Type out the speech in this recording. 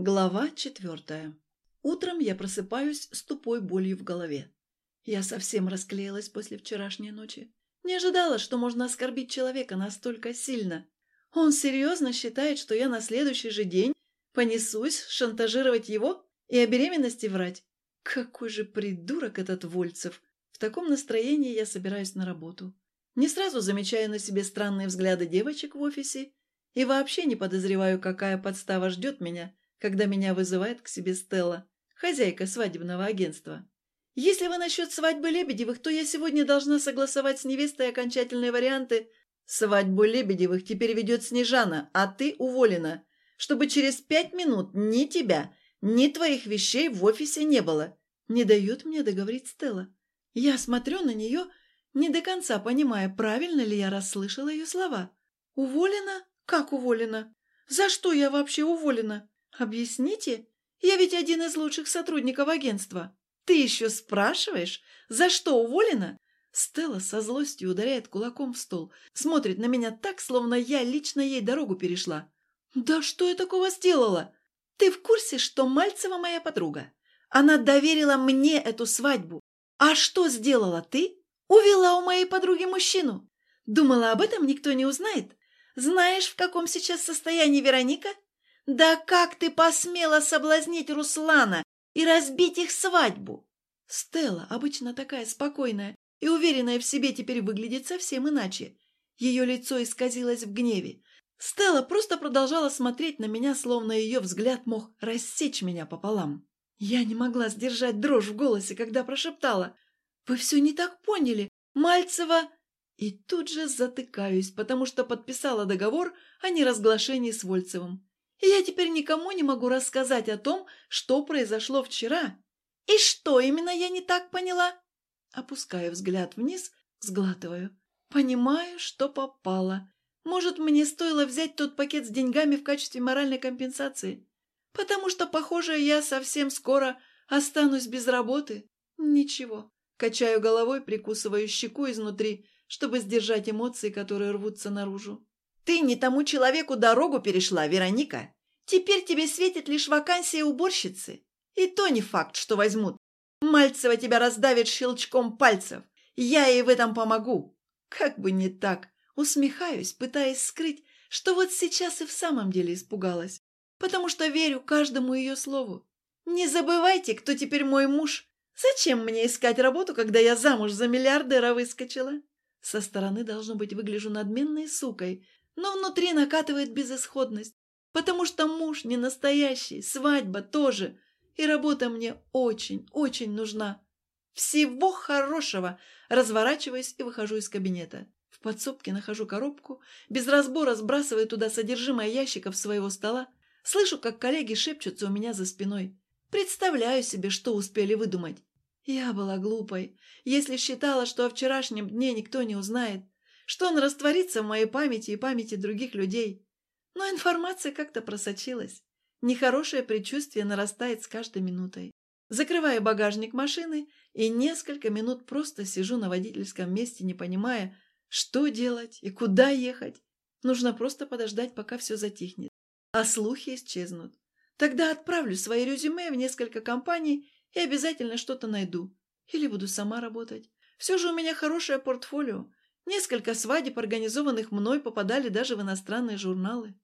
Глава четвертая. Утром я просыпаюсь с тупой болью в голове. Я совсем расклеилась после вчерашней ночи. Не ожидала, что можно оскорбить человека настолько сильно. Он серьезно считает, что я на следующий же день понесусь шантажировать его и о беременности врать. Какой же придурок этот Вольцев! В таком настроении я собираюсь на работу. Не сразу замечаю на себе странные взгляды девочек в офисе и вообще не подозреваю, какая подстава ждет меня – когда меня вызывает к себе Стелла, хозяйка свадебного агентства. Если вы насчет свадьбы Лебедевых, то я сегодня должна согласовать с невестой окончательные варианты. Свадьбу Лебедевых теперь ведет Снежана, а ты уволена, чтобы через пять минут ни тебя, ни твоих вещей в офисе не было. Не дает мне договорить Стелла. Я смотрю на нее, не до конца понимая, правильно ли я расслышала ее слова. «Уволена? Как уволена? За что я вообще уволена?» «Объясните? Я ведь один из лучших сотрудников агентства. Ты еще спрашиваешь, за что уволена?» Стелла со злостью ударяет кулаком в стол, смотрит на меня так, словно я лично ей дорогу перешла. «Да что я такого сделала? Ты в курсе, что Мальцева моя подруга? Она доверила мне эту свадьбу. А что сделала ты? Увела у моей подруги мужчину. Думала, об этом никто не узнает? Знаешь, в каком сейчас состоянии Вероника? «Да как ты посмела соблазнить Руслана и разбить их свадьбу?» Стелла, обычно такая спокойная и уверенная в себе, теперь выглядит совсем иначе. Ее лицо исказилось в гневе. Стелла просто продолжала смотреть на меня, словно ее взгляд мог рассечь меня пополам. Я не могла сдержать дрожь в голосе, когда прошептала. «Вы все не так поняли. Мальцева...» И тут же затыкаюсь, потому что подписала договор о неразглашении с Вольцевым. Я теперь никому не могу рассказать о том, что произошло вчера. И что именно я не так поняла? Опускаю взгляд вниз, сглатываю. Понимаю, что попало. Может, мне стоило взять тот пакет с деньгами в качестве моральной компенсации? Потому что, похоже, я совсем скоро останусь без работы. Ничего. Качаю головой, прикусываю щеку изнутри, чтобы сдержать эмоции, которые рвутся наружу. Ты не тому человеку дорогу перешла, Вероника. Теперь тебе светит лишь вакансия уборщицы. И то не факт, что возьмут. Мальцева тебя раздавит щелчком пальцев. Я ей в этом помогу. Как бы не так. Усмехаюсь, пытаясь скрыть, что вот сейчас и в самом деле испугалась. Потому что верю каждому ее слову. Не забывайте, кто теперь мой муж. Зачем мне искать работу, когда я замуж за миллиардера выскочила? Со стороны, должно быть, выгляжу надменной сукой, но внутри накатывает безысходность, потому что муж не настоящий, свадьба тоже, и работа мне очень, очень нужна. Всего хорошего! Разворачиваюсь и выхожу из кабинета. В подсобке нахожу коробку, без разбора сбрасываю туда содержимое ящиков своего стола, слышу, как коллеги шепчутся у меня за спиной. Представляю себе, что успели выдумать. Я была глупой, если считала, что о вчерашнем дне никто не узнает что он растворится в моей памяти и памяти других людей. Но информация как-то просочилась. Нехорошее предчувствие нарастает с каждой минутой. Закрываю багажник машины и несколько минут просто сижу на водительском месте, не понимая, что делать и куда ехать. Нужно просто подождать, пока все затихнет. А слухи исчезнут. Тогда отправлю свои резюме в несколько компаний и обязательно что-то найду. Или буду сама работать. Все же у меня хорошее портфолио. Несколько свадеб, организованных мной, попадали даже в иностранные журналы.